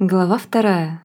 Глава вторая.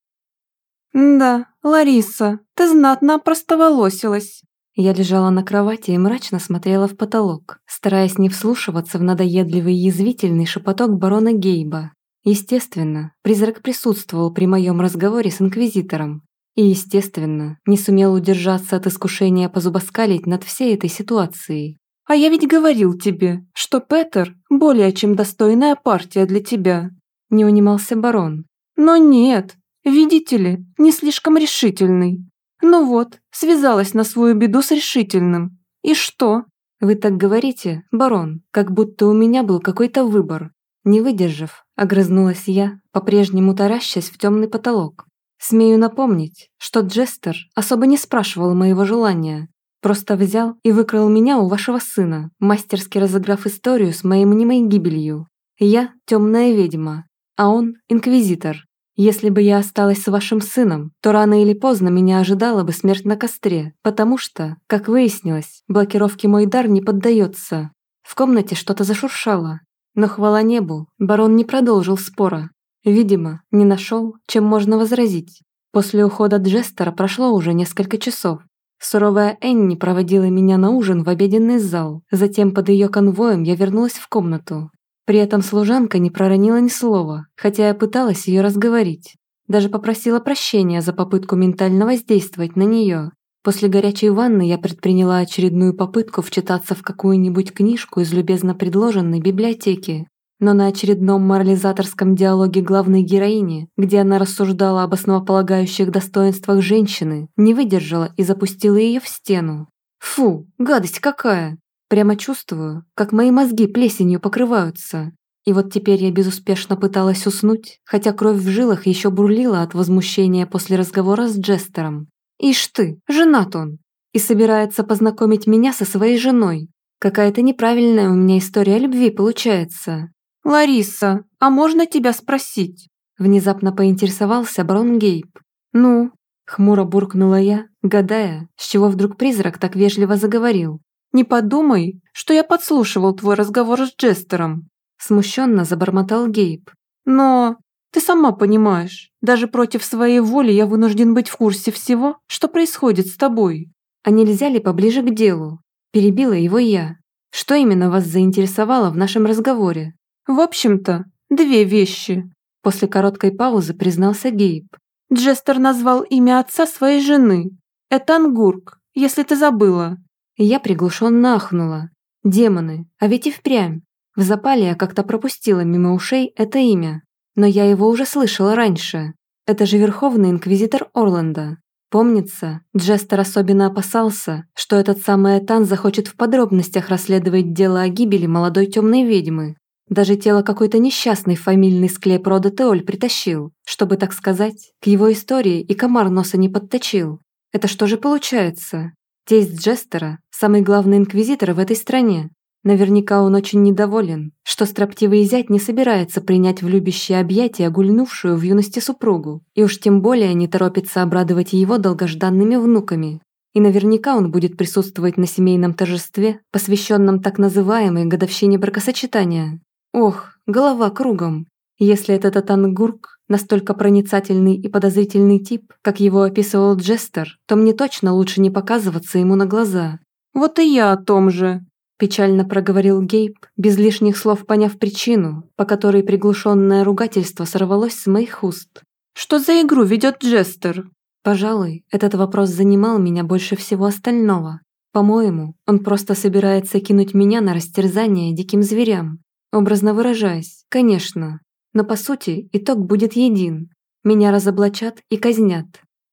«Да, Лариса, ты знатно опростоволосилась». Я лежала на кровати и мрачно смотрела в потолок, стараясь не вслушиваться в надоедливый язвительный шепоток барона Гейба. Естественно, призрак присутствовал при моем разговоре с инквизитором. И, естественно, не сумел удержаться от искушения позубоскалить над всей этой ситуацией. «А я ведь говорил тебе, что Петер – более чем достойная партия для тебя», – не унимался барон. Но нет, видите ли, не слишком решительный. Ну вот, связалась на свою беду с решительным. И что? Вы так говорите, барон, как будто у меня был какой-то выбор. Не выдержав, огрызнулась я, по-прежнему таращась в темный потолок. Смею напомнить, что Джестер особо не спрашивал моего желания, просто взял и выкрал меня у вашего сына, мастерски разыграв историю с моей мнимой гибелью. Я темная ведьма, а он – инквизитор. Если бы я осталась с вашим сыном, то рано или поздно меня ожидала бы смерть на костре, потому что, как выяснилось, блокировке мой дар не поддается. В комнате что-то зашуршало. Но хвала небу, барон не продолжил спора. Видимо, не нашел, чем можно возразить. После ухода Джестера прошло уже несколько часов. Суровая Энни проводила меня на ужин в обеденный зал, затем под ее конвоем я вернулась в комнату, при этом служанка не проронила ни слова, хотя я пыталась ее разговорить. Даже попросила прощения за попытку ментально воздействовать на нее. После горячей ванны я предприняла очередную попытку вчитаться в какую-нибудь книжку из любезно предложенной библиотеки. Но на очередном морализаторском диалоге главной героини, где она рассуждала об основополагающих достоинствах женщины, не выдержала и запустила ее в стену. Фу, гадость какая! Прямо чувствую, как мои мозги плесенью покрываются. И вот теперь я безуспешно пыталась уснуть, хотя кровь в жилах еще бурлила от возмущения после разговора с Джестером. Ишь ты, женат он. И собирается познакомить меня со своей женой. Какая-то неправильная у меня история любви получается. «Лариса, а можно тебя спросить?» Внезапно поинтересовался барон Гейб. «Ну?» Хмуро буркнула я, гадая, с чего вдруг призрак так вежливо заговорил. «Не подумай, что я подслушивал твой разговор с Джестером», смущенно забормотал Гейб. «Но ты сама понимаешь, даже против своей воли я вынужден быть в курсе всего, что происходит с тобой». «А нельзя ли поближе к делу?» Перебила его я. «Что именно вас заинтересовало в нашем разговоре?» «В общем-то, две вещи», после короткой паузы признался Гейб. «Джестер назвал имя отца своей жены. Это Ангурк, если ты забыла. Я приглушенно ахнула. Демоны, а ведь и впрямь. В запале я как-то пропустила мимо ушей это имя. Но я его уже слышала раньше. Это же Верховный Инквизитор Орланда. Помнится, Джестер особенно опасался, что этот самый Этан захочет в подробностях расследовать дело о гибели молодой темной ведьмы. Даже тело какой-то несчастной фамильный склеп рода Теоль притащил, чтобы, так сказать, к его истории и комар носа не подточил. Это что же получается? Тесть Джестера – самый главный инквизитор в этой стране. Наверняка он очень недоволен, что строптивый зять не собирается принять в любящее объятия гульнувшую в юности супругу, и уж тем более не торопится обрадовать его долгожданными внуками. И наверняка он будет присутствовать на семейном торжестве, посвященном так называемой годовщине бракосочетания. Ох, голова кругом. Если этот Атангурк настолько проницательный и подозрительный тип, как его описывал Джестер, то мне точно лучше не показываться ему на глаза. «Вот и я о том же», – печально проговорил Гейб, без лишних слов поняв причину, по которой приглушенное ругательство сорвалось с моих уст. «Что за игру ведет Джестер?» Пожалуй, этот вопрос занимал меня больше всего остального. По-моему, он просто собирается кинуть меня на растерзание диким зверям. Образно выражаясь, конечно, но по сути итог будет един. Меня разоблачат и казнят.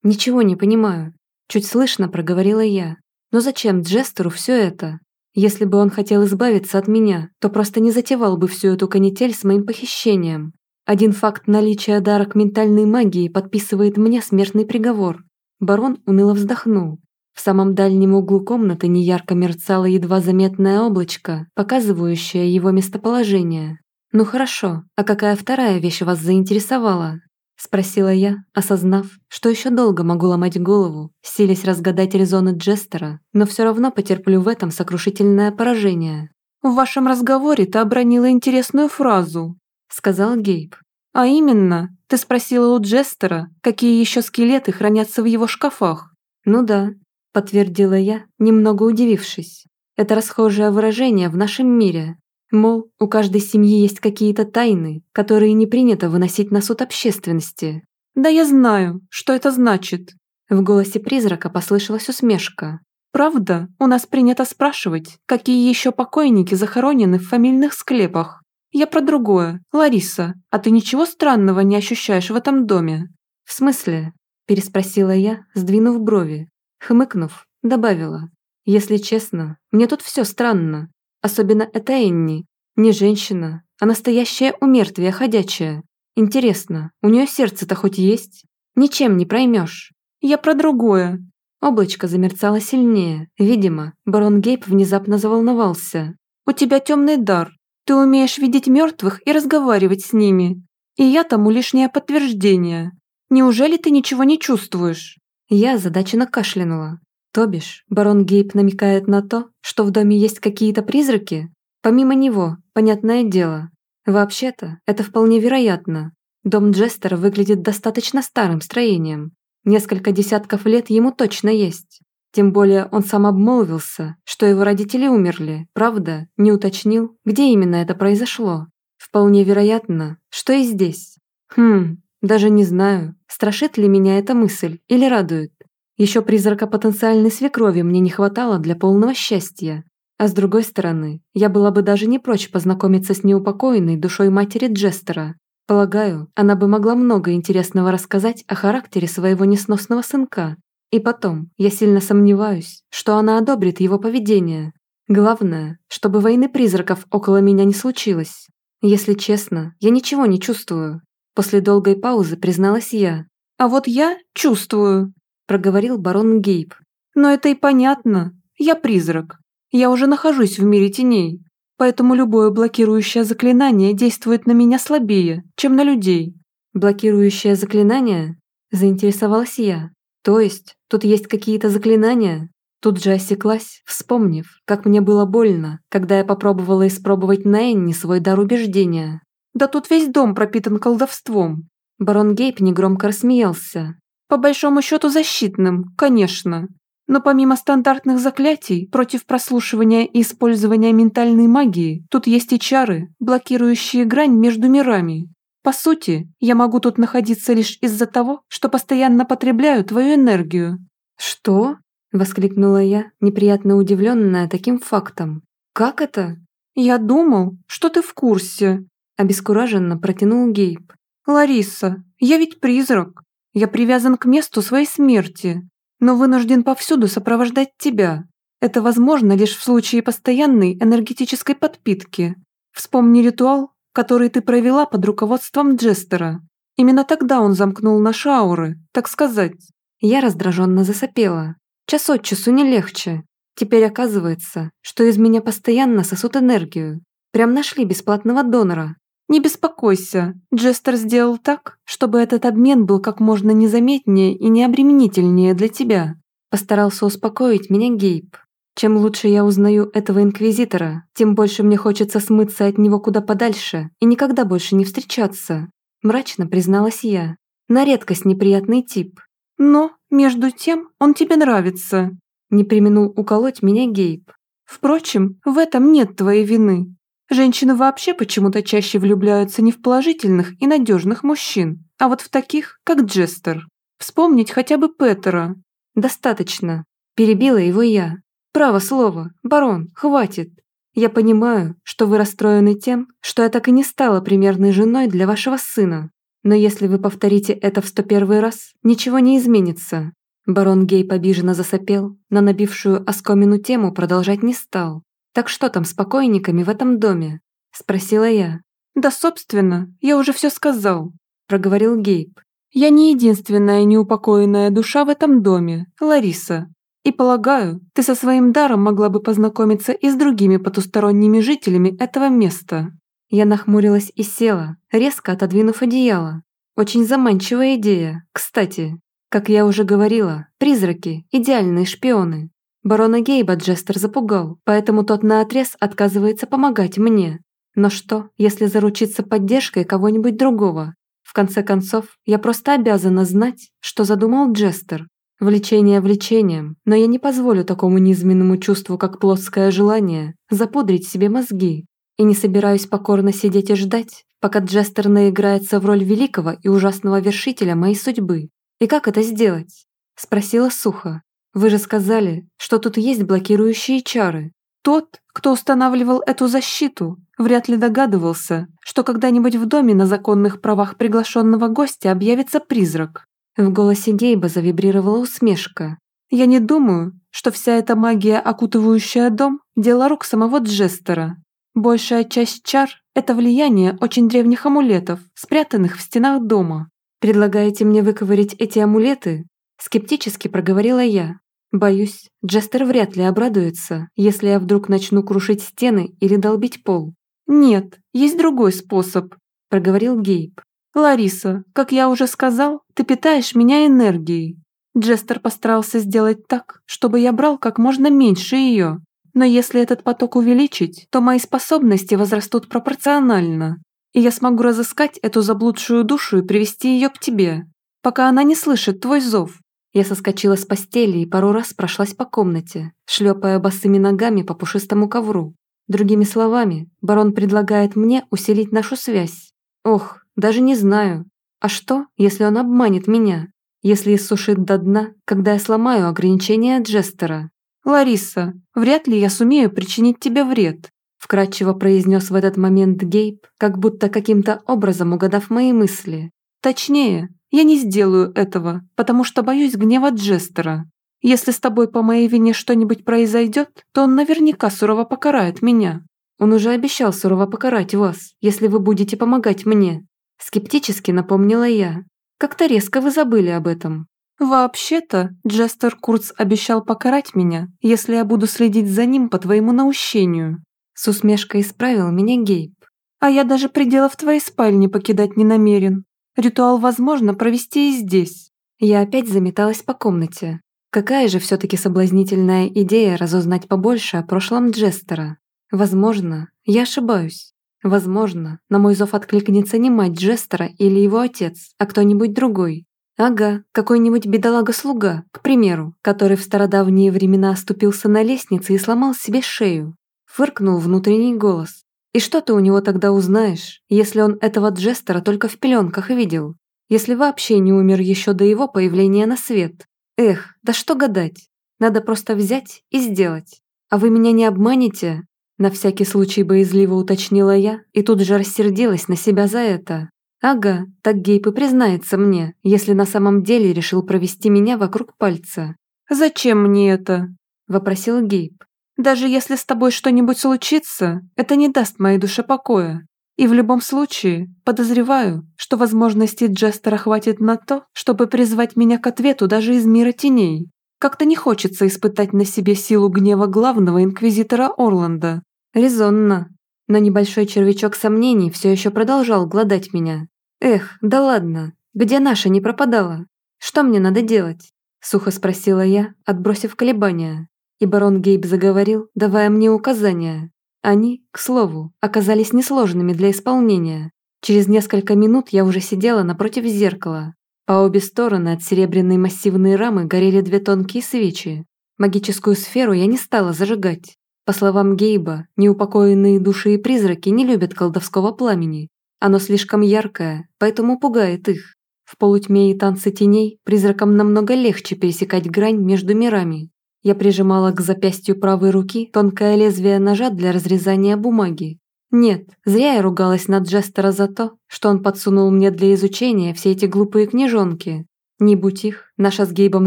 Ничего не понимаю. Чуть слышно проговорила я. Но зачем Джестеру все это? Если бы он хотел избавиться от меня, то просто не затевал бы всю эту канитель с моим похищением. Один факт наличия дара к ментальной магии подписывает мне смертный приговор. Барон уныло вздохнул. В самом дальнем углу комнаты неярко мерцало едва заметное облачко, показывающее его местоположение. «Ну хорошо, а какая вторая вещь вас заинтересовала?» Спросила я, осознав, что еще долго могу ломать голову, силясь разгадать резоны Джестера, но все равно потерплю в этом сокрушительное поражение. «В вашем разговоре ты обронила интересную фразу», сказал Гейб. А именно, ты спросила у Джестера, какие еще скелеты хранятся в его шкафах. Ну да, подтвердила я, немного удивившись. Это расхожее выражение в нашем мире. Мол, у каждой семьи есть какие-то тайны, которые не принято выносить на суд общественности. «Да я знаю, что это значит». В голосе призрака послышалась усмешка. «Правда, у нас принято спрашивать, какие еще покойники захоронены в фамильных склепах. Я про другое. Лариса, а ты ничего странного не ощущаешь в этом доме?» «В смысле?» – переспросила я, сдвинув брови. Хмыкнув, добавила. «Если честно, мне тут все странно. Особенно эта Энни. Не женщина, а настоящая умертвие ходячая. Интересно, у нее сердце-то хоть есть? Ничем не проймешь. Я про другое. Облачко замерцало сильнее. Видимо, барон Гейб внезапно заволновался. У тебя темный дар. Ты умеешь видеть мертвых и разговаривать с ними. И я тому лишнее подтверждение. Неужели ты ничего не чувствуешь? Я задаченно кашлянула. То бишь, барон Гейб намекает на то, что в доме есть какие-то призраки? Помимо него, понятное дело, Вообще-то, это вполне вероятно. Дом Джестера выглядит достаточно старым строением. Несколько десятков лет ему точно есть. Тем более он сам обмолвился, что его родители умерли, правда, не уточнил, где именно это произошло. Вполне вероятно, что и здесь. Хм, даже не знаю, страшит ли меня эта мысль или радует. Еще призрака потенциальной свекрови мне не хватало для полного счастья. А с другой стороны, я была бы даже не прочь познакомиться с неупокоенной душой матери Джестера. Полагаю, она бы могла много интересного рассказать о характере своего несносного сынка. И потом, я сильно сомневаюсь, что она одобрит его поведение. Главное, чтобы войны призраков около меня не случилось. Если честно, я ничего не чувствую. После долгой паузы призналась я. «А вот я чувствую», – проговорил барон Гейб. «Но это и понятно. Я призрак. Я уже нахожусь в мире теней, поэтому любое блокирующее заклинание действует на меня слабее, чем на людей». «Блокирующее заклинание?» – заинтересовалась я. «То есть, тут есть какие-то заклинания?» Тут же осеклась, вспомнив, как мне было больно, когда я попробовала испробовать на Энни свой дар убеждения. «Да тут весь дом пропитан колдовством!» Барон Гейб негромко рассмеялся. «По большому счету защитным, конечно. Но помимо стандартных заклятий против прослушивания и использования ментальной магии, тут есть и чары, блокирующие грань между мирами. По сути, я могу тут находиться лишь из-за того, что постоянно потребляю твою энергию». «Что?» – воскликнула я, неприятно удивленная таким фактом. «Как это?» «Я думал, что ты в курсе», – обескураженно протянул Гейб. «Лариса, я ведь призрак. Я привязан к месту своей смерти но вынужден повсюду сопровождать тебя. Это возможно лишь в случае постоянной энергетической подпитки. Вспомни ритуал, который ты провела под руководством Джестера. Именно тогда он замкнул наши ауры, так сказать. Я раздраженно засопела. Час от часу не легче. Теперь оказывается, что из меня постоянно сосут энергию. Прям нашли бесплатного донора. Не беспокойся, Джестер сделал так, чтобы этот обмен был как можно незаметнее и необременительнее для тебя. Постарался успокоить меня Гейб. Чем лучше я узнаю этого инквизитора, тем больше мне хочется смыться от него куда подальше и никогда больше не встречаться. Мрачно призналась я. На редкость неприятный тип. Но, между тем, он тебе нравится. Не применул уколоть меня Гейб. Впрочем, в этом нет твоей вины. Женщины вообще почему-то чаще влюбляются не в положительных и надежных мужчин, а вот в таких, как Джестер. Вспомнить хотя бы Петера. Достаточно. Перебила его я. Право слово, барон, хватит. Я понимаю, что вы расстроены тем, что я так и не стала примерной женой для вашего сына. Но если вы повторите это в сто первый раз, ничего не изменится. Барон Гей побиженно засопел, но набившую оскомину тему продолжать не стал. «Так что там с покойниками в этом доме?» – спросила я. «Да, собственно, я уже все сказал», – проговорил Гейб. «Я не единственная неупокоенная душа в этом доме, Лариса. И полагаю, ты со своим даром могла бы познакомиться и с другими потусторонними жителями этого места». Я нахмурилась и села, резко отодвинув одеяло. Очень заманчивая идея, кстати. Как я уже говорила, призраки – идеальные шпионы. Барона Гейба Джестер запугал, поэтому тот наотрез отказывается помогать мне. Но что, если заручиться поддержкой кого-нибудь другого? В конце концов, я просто обязана знать, что задумал Джестер. Влечение влечением, но я не позволю такому низменному чувству, как плотское желание, запудрить себе мозги. И не собираюсь покорно сидеть и ждать, пока Джестер наиграется в роль великого и ужасного вершителя моей судьбы. И как это сделать? Спросила сухо. Вы же сказали, что тут есть блокирующие чары. Тот, кто устанавливал эту защиту, вряд ли догадывался, что когда-нибудь в доме на законных правах приглашенного гостя объявится призрак. В голосе Гейба завибрировала усмешка. «Я не думаю, что вся эта магия, окутывающая дом, дело рук самого Джестера. Большая часть чар – это влияние очень древних амулетов, спрятанных в стенах дома. Предлагаете мне выковырить эти амулеты?» Скептически проговорила я. Боюсь, Джестер вряд ли обрадуется, если я вдруг начну крушить стены или долбить пол. «Нет, есть другой способ», – проговорил Гейб. «Лариса, как я уже сказал, ты питаешь меня энергией. Джестер постарался сделать так, чтобы я брал как можно меньше ее. Но если этот поток увеличить, то мои способности возрастут пропорционально, и я смогу разыскать эту заблудшую душу и привести ее к тебе, пока она не слышит твой зов». Я соскочила с постели и пару раз прошлась по комнате, шлепая босыми ногами по пушистому ковру. Другими словами, барон предлагает мне усилить нашу связь. Ох, даже не знаю. А что, если он обманет меня? Если иссушит до дна, когда я сломаю ограничения Джестера? «Лариса, вряд ли я сумею причинить тебе вред», вкратчиво произнес в этот момент Гейб, как будто каким-то образом угадав мои мысли. «Точнее, я не сделаю этого, потому что боюсь гнева Джестера. Если с тобой по моей вине что-нибудь произойдет, то он наверняка сурово покарает меня. Он уже обещал сурово покарать вас, если вы будете помогать мне. Скептически напомнила я. Как-то резко вы забыли об этом. «Вообще-то, Джестер Курц обещал покарать меня, если я буду следить за ним по твоему наущению». С усмешкой исправил меня Гейб. «А я даже пределов твоей спальни покидать не намерен. Ритуал возможно провести и здесь». Я опять заметалась по комнате. Какая же все-таки соблазнительная идея разузнать побольше о прошлом Джестера. Возможно, я ошибаюсь. Возможно, на мой зов откликнется не мать Джестера или его отец, а кто-нибудь другой. Ага, какой-нибудь бедолага-слуга, к примеру, который в стародавние времена оступился на лестнице и сломал себе шею. Фыркнул внутренний голос. И что ты у него тогда узнаешь, если он этого Джестера только в пеленках видел? Если вообще не умер еще до его появления на свет? Эх, да что гадать. Надо просто взять и сделать. А вы меня не обманете? На всякий случай боязливо уточнила я и тут же рассердилась на себя за это. Ага, так Гейп и признается мне, если на самом деле решил провести меня вокруг пальца. «Зачем мне это?» – вопросил Гейп. «Даже если с тобой что-нибудь случится, это не даст моей душе покоя. И в любом случае, подозреваю, что возможностей Джестера хватит на то, чтобы призвать меня к ответу даже из мира теней. Как-то не хочется испытать на себе силу гнева главного инквизитора Орланда. Резонно. Но небольшой червячок сомнений все еще продолжал гладать меня. «Эх, да ладно, где наша не пропадала? Что мне надо делать?» Сухо спросила я, отбросив колебания. И барон Гейб заговорил, давая мне указания. Они, к слову, оказались несложными для исполнения. Через несколько минут я уже сидела напротив зеркала. По обе стороны от серебряной массивной рамы горели две тонкие свечи. Магическую сферу я не стала зажигать. По словам Гейба, неупокоенные души и призраки не любят колдовского пламени. Оно слишком яркое, поэтому пугает их. В полутьме и танце теней призракам намного легче пересекать грань между мирами. Я прижимала к запястью правой руки тонкое лезвие ножа для разрезания бумаги. Нет, зря я ругалась на Джестера за то, что он подсунул мне для изучения все эти глупые книжонки. Не будь их, наша с Гейбом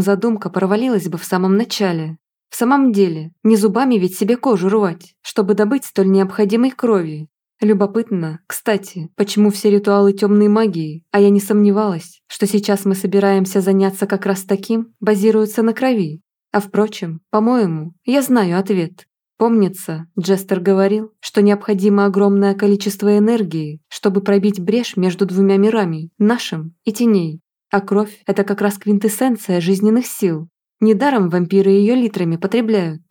задумка провалилась бы в самом начале. В самом деле, не зубами ведь себе кожу рвать, чтобы добыть столь необходимой крови. Любопытно, кстати, почему все ритуалы темной магии, а я не сомневалась, что сейчас мы собираемся заняться как раз таким, базируются на крови. А впрочем, по-моему, я знаю ответ. Помнится, Джестер говорил, что необходимо огромное количество энергии, чтобы пробить брешь между двумя мирами, нашим и теней. А кровь – это как раз квинтэссенция жизненных сил, Недаром вампиры ее литрами потребляют.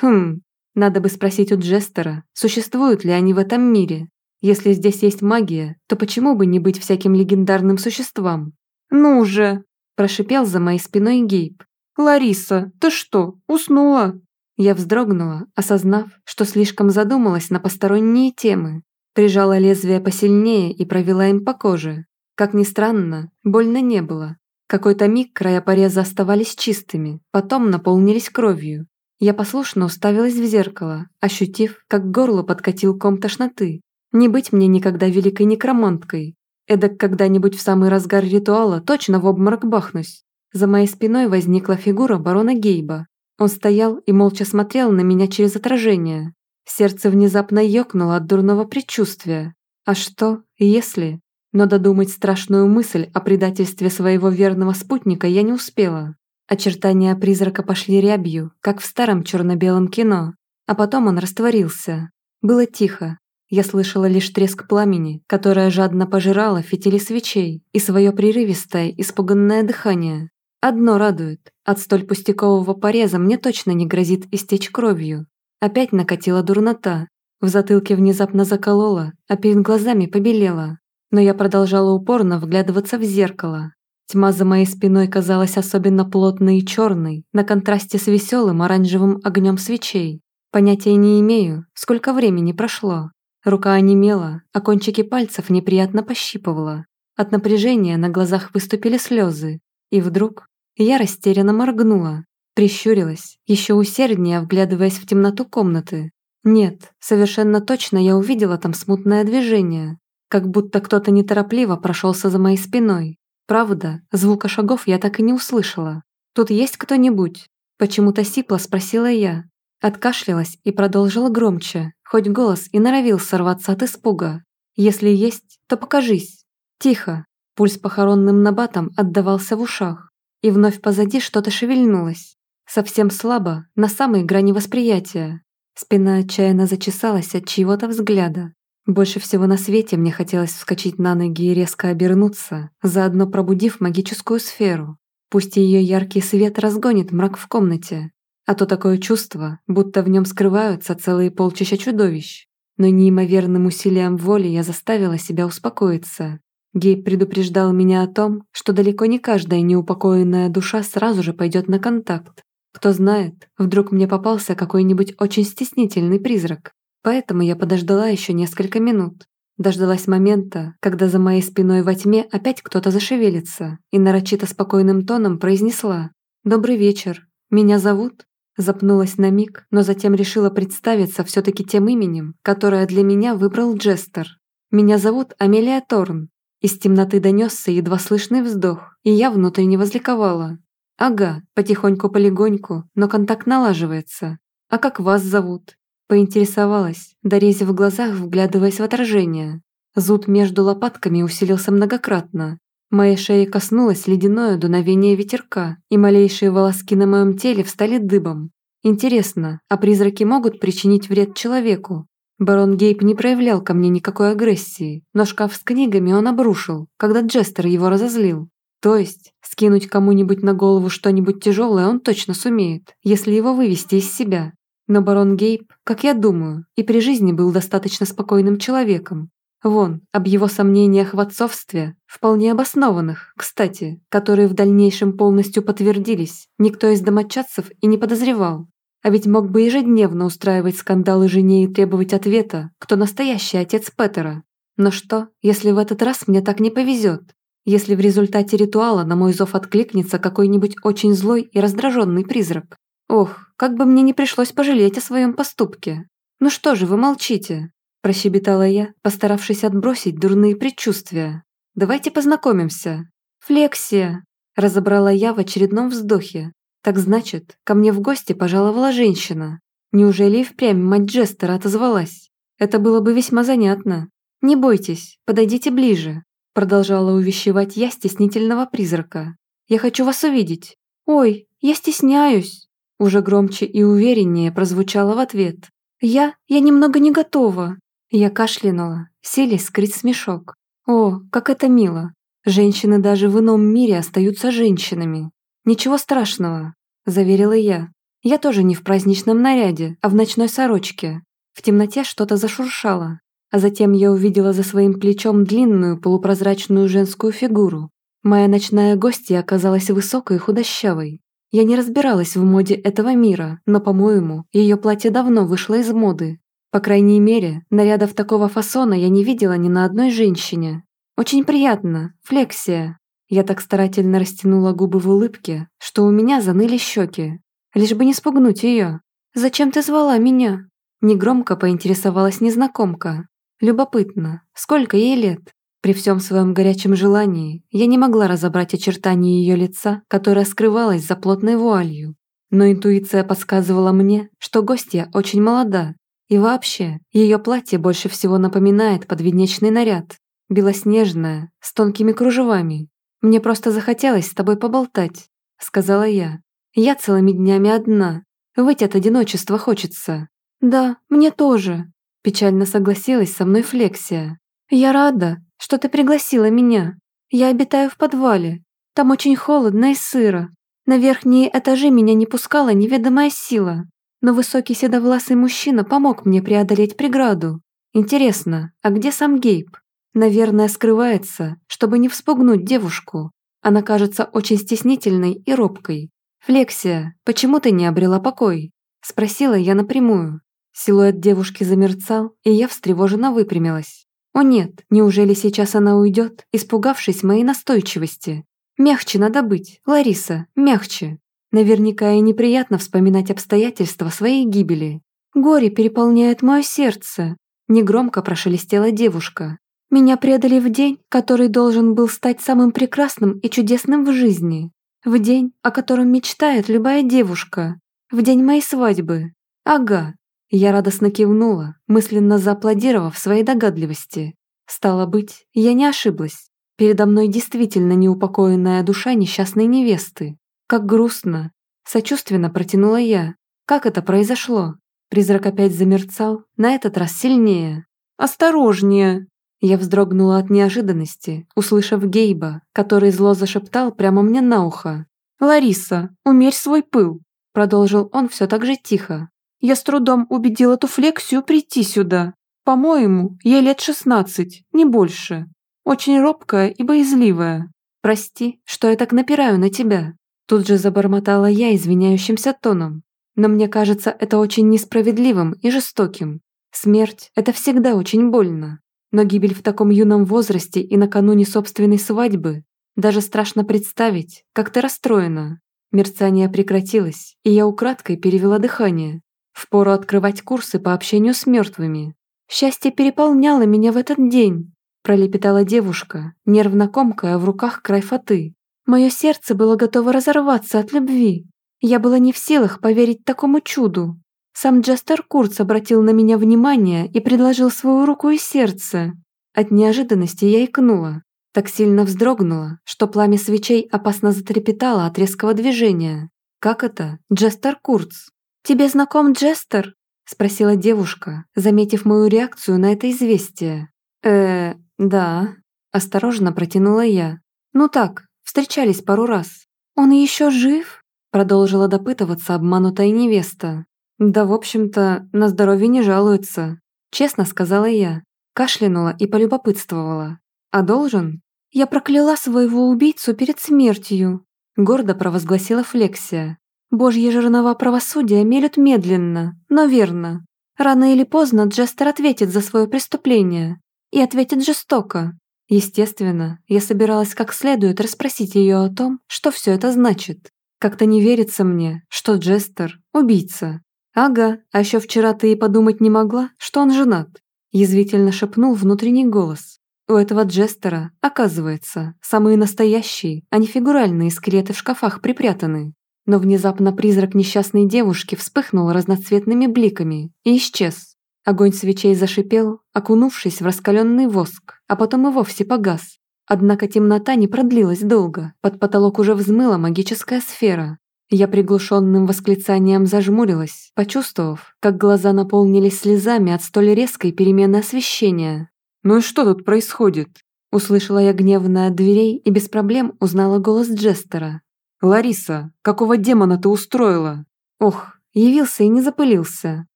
Хм, надо бы спросить у Джестера, существуют ли они в этом мире. Если здесь есть магия, то почему бы не быть всяким легендарным существам? «Ну же!» – прошипел за моей спиной Гейб. «Лариса, ты что, уснула?» Я вздрогнула, осознав, что слишком задумалась на посторонние темы. Прижала лезвие посильнее и провела им по коже. Как ни странно, больно не было. Какой-то миг края пореза оставались чистыми, потом наполнились кровью. Я послушно уставилась в зеркало, ощутив, как горло подкатил ком тошноты. Не быть мне никогда великой некроманткой. Эдак когда-нибудь в самый разгар ритуала точно в обморок бахнусь. За моей спиной возникла фигура барона Гейба. Он стоял и молча смотрел на меня через отражение. Сердце внезапно ёкнуло от дурного предчувствия. А что, если... Но додумать страшную мысль о предательстве своего верного спутника я не успела. Очертания призрака пошли рябью, как в старом черно-белом кино. А потом он растворился. Было тихо, я слышала лишь треск пламени, которое жадно пожирало фитили свечей и свое прерывистое, испуганное дыхание. Одно радует. От столь пустякового пореза мне точно не грозит истечь кровью. Опять накатила дурнота. В затылке внезапно заколола, а перед глазами побелела. Но я продолжала упорно вглядываться в зеркало. Тьма за моей спиной казалась особенно плотной и черной, на контрасте с веселым оранжевым огнем свечей. Понятия не имею, сколько времени прошло. Рука онемела, а кончики пальцев неприятно пощипывала. От напряжения на глазах выступили слезы. И вдруг я растерянно моргнула, прищурилась, еще усерднее вглядываясь в темноту комнаты. Нет, совершенно точно я увидела там смутное движение, как будто кто-то неторопливо прошелся за моей спиной. Правда, звука шагов я так и не услышала. «Тут есть кто-нибудь?» Почему-то сипло спросила я. Откашлялась и продолжила громче, хоть голос и норовил сорваться от испуга. «Если есть, то покажись». Тихо. Пульс похоронным набатом отдавался в ушах. И вновь позади что-то шевельнулось. Совсем слабо, на самой грани восприятия. Спина отчаянно зачесалась от чьего-то взгляда. Больше всего на свете мне хотелось вскочить на ноги и резко обернуться, заодно пробудив магическую сферу. Пусть ее яркий свет разгонит мрак в комнате, а то такое чувство, будто в нем скрываются целые полчища чудовищ. Но неимоверным усилием воли я заставила себя успокоиться. Гейб предупреждал меня о том, что далеко не каждая неупокоенная душа сразу же пойдет на контакт. Кто знает, вдруг мне попался какой-нибудь очень стеснительный призрак. Поэтому я подождала еще несколько минут. Дождалась момента, когда за моей спиной во тьме опять кто-то зашевелится, и нарочито спокойным тоном произнесла «Добрый вечер. Меня зовут?» Запнулась на миг, но затем решила представиться все-таки тем именем, которое для меня выбрал Джестер. «Меня зовут Амелия Торн». Из темноты донесся едва слышный вздох, и я внутренне возликовала. «Ага, потихоньку-полегоньку, но контакт налаживается. А как вас зовут?» Поинтересовалась, дорезив в глазах, вглядываясь в отражение. Зуд между лопатками усилился многократно, Моей шеи коснулось ледяное дуновение ветерка, и малейшие волоски на моем теле встали дыбом. Интересно, а призраки могут причинить вред человеку? Барон Гейб не проявлял ко мне никакой агрессии, но шкаф с книгами он обрушил, когда Джестер его разозлил. То есть, скинуть кому-нибудь на голову что-нибудь тяжелое он точно сумеет, если его вывести из себя. Но барон Гейб, как я думаю, и при жизни был достаточно спокойным человеком, Вон, об его сомнениях в отцовстве, вполне обоснованных, кстати, которые в дальнейшем полностью подтвердились, никто из домочадцев и не подозревал. А ведь мог бы ежедневно устраивать скандалы жене и требовать ответа, кто настоящий отец Петера. Но что, если в этот раз мне так не повезет? Если в результате ритуала на мой зов откликнется какой-нибудь очень злой и раздраженный призрак? Ох, как бы мне не пришлось пожалеть о своем поступке. Ну что же вы молчите? Прощебетала я, постаравшись отбросить дурные предчувствия. «Давайте познакомимся». «Флексия», – разобрала я в очередном вздохе. «Так значит, ко мне в гости пожаловала женщина. Неужели и впрямь мать Джестера отозвалась? Это было бы весьма занятно. Не бойтесь, подойдите ближе», – продолжала увещевать я стеснительного призрака. «Я хочу вас увидеть». «Ой, я стесняюсь», – уже громче и увереннее прозвучало в ответ. «Я... я немного не готова. Я кашлянула, сели скрыть смешок. О, как это мило. Женщины даже в ином мире остаются женщинами. Ничего страшного, заверила я. Я тоже не в праздничном наряде, а в ночной сорочке. В темноте что-то зашуршало. а затем я увидела за своим плечом длинную полупрозрачную женскую фигуру. Моя ночная гостья оказалась высокой и худощавой. Я не разбиралась в моде этого мира, но, по-моему, ее платье давно вышло из моды. По крайней мере, нарядов такого фасона я не видела ни на одной женщине. Очень приятно, флексия. Я так старательно растянула губы в улыбке, что у меня заныли щеки. Лишь бы не спугнуть ее. «Зачем ты звала меня?» Негромко поинтересовалась незнакомка. Любопытно, сколько ей лет? При всем своем горячем желании я не могла разобрать очертания ее лица, которое скрывалось за плотной вуалью. Но интуиция подсказывала мне, что гостья очень молода. И вообще, ее платье больше всего напоминает подвенечный наряд. Белоснежное, с тонкими кружевами. «Мне просто захотелось с тобой поболтать», — сказала я. «Я целыми днями одна. Выйти от одиночества хочется». «Да, мне тоже», Печально согласилась со мной Флексия. «Я рада, что ты пригласила меня. Я обитаю в подвале. Там очень холодно и сыро. На верхние этажи меня не пускала неведомая сила. Но высокий седовласый мужчина помог мне преодолеть преграду. Интересно, а где сам Гейб? Наверное, скрывается, чтобы не вспугнуть девушку. Она кажется очень стеснительной и робкой. «Флексия, почему ты не обрела покой?» Спросила я напрямую. Силуэт девушки замерцал, и я встревоженно выпрямилась. О нет, неужели сейчас она уйдет, испугавшись моей настойчивости? Мягче надо быть, Лариса, мягче. Наверняка и неприятно вспоминать обстоятельства своей гибели. Горе переполняет мое сердце. Негромко прошелестела девушка. Меня предали в день, который должен был стать самым прекрасным и чудесным в жизни. В день, о котором мечтает любая девушка. В день моей свадьбы. Ага, я радостно кивнула, мысленно зааплодировав своей догадливости. Стало быть, я не ошиблась. Передо мной действительно неупокоенная душа несчастной невесты. Как грустно. Сочувственно протянула я. Как это произошло? Призрак опять замерцал, на этот раз сильнее. «Осторожнее!» Я вздрогнула от неожиданности, услышав Гейба, который зло зашептал прямо мне на ухо. «Лариса, умерь свой пыл!» Продолжил он все так же тихо, я с трудом убедил эту флексию прийти сюда. По-моему, ей лет шестнадцать, не больше. Очень робкая и боязливая. Прости, что я так напираю на тебя. Тут же забормотала я извиняющимся тоном. Но мне кажется это очень несправедливым и жестоким. Смерть – это всегда очень больно. Но гибель в таком юном возрасте и накануне собственной свадьбы даже страшно представить, как ты расстроена. Мерцание прекратилось, и я украдкой перевела дыхание. Впору открывать курсы по общению с мертвыми. Счастье переполняло меня в этот день, пролепетала девушка, нервно комкая в руках край фаты. Мое сердце было готово разорваться от любви. Я была не в силах поверить такому чуду. Сам Джастер Курц обратил на меня внимание и предложил свою руку и сердце. От неожиданности я икнула. Так сильно вздрогнула, что пламя свечей опасно затрепетало от резкого движения. Как это? Джастер Курц. «Тебе знаком Джестер?» – спросила девушка, заметив мою реакцию на это известие. э да», – осторожно протянула я. «Ну так, встречались пару раз». «Он еще жив?» – продолжила допытываться обманутая невеста. «Да, в общем-то, на здоровье не жалуется», – честно сказала я. Кашлянула и полюбопытствовала. «А должен?» «Я прокляла своего убийцу перед смертью», – гордо провозгласила Флексия. Божье жернова правосудия мелют медленно, но верно. Рано или поздно Джестер ответит за свое преступление. И ответит жестоко. Естественно, я собиралась как следует расспросить ее о том, что все это значит. Как-то не верится мне, что Джестер – убийца. Ага, а еще вчера ты и подумать не могла, что он женат. Язвительно шепнул внутренний голос. У этого Джестера, оказывается, самые настоящие, а не фигуральные скелеты в шкафах припрятаны. Но внезапно призрак несчастной девушки вспыхнул разноцветными бликами и исчез. Огонь свечей зашипел, окунувшись в раскаленный воск, а потом и вовсе погас. Однако темнота не продлилась долго, под потолок уже взмыла магическая сфера. Я приглушенным восклицанием зажмурилась, почувствовав, как глаза наполнились слезами от столь резкой перемены освещения. «Ну и что тут происходит?» Услышала я гневно от дверей и без проблем узнала голос Джестера. «Лариса, какого демона ты устроила?» Ох, явился и не запылился.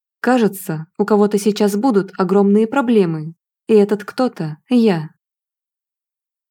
Кажется, у кого-то сейчас будут огромные проблемы. И этот кто-то – я.